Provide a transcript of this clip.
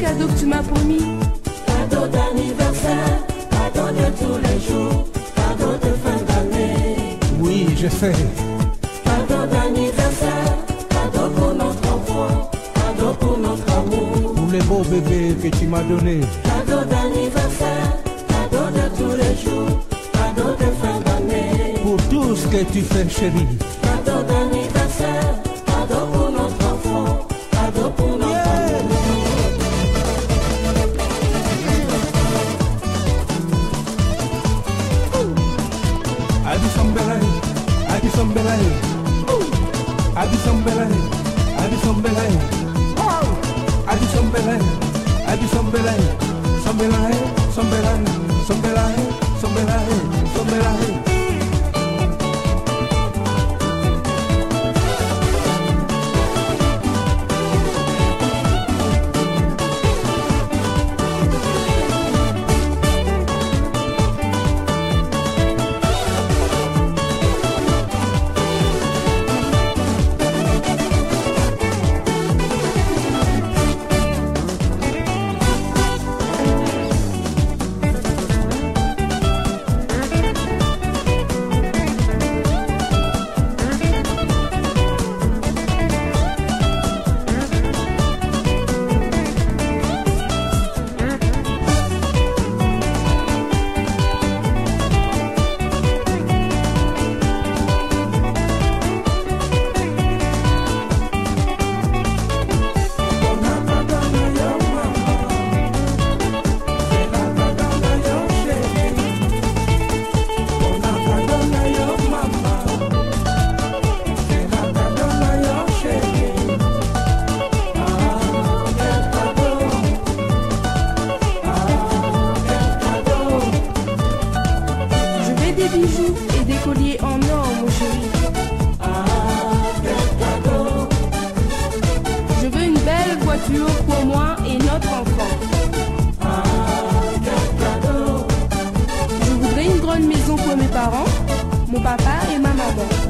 cadeau que tu m'as promis. Cadeau d'anniversaire, cadeau de tous les jours, cadeau de fin d'année. Oui, je sais. Cadeau d'anniversaire, cadeau pour notre enfant, cadeau pour notre amour. Pour les beaux bébés que tu m'as donnés. Cadeau d'anniversaire, cadeau de tous les jours, cadeau de fin d'année. Pour tout ce que tu fais, chérie. sambela he. Adi sambela he. Adi sambela he. Adi sambela he. Adi sambela he. Sambela he. Sambela he. Sambela he. papá y mamá.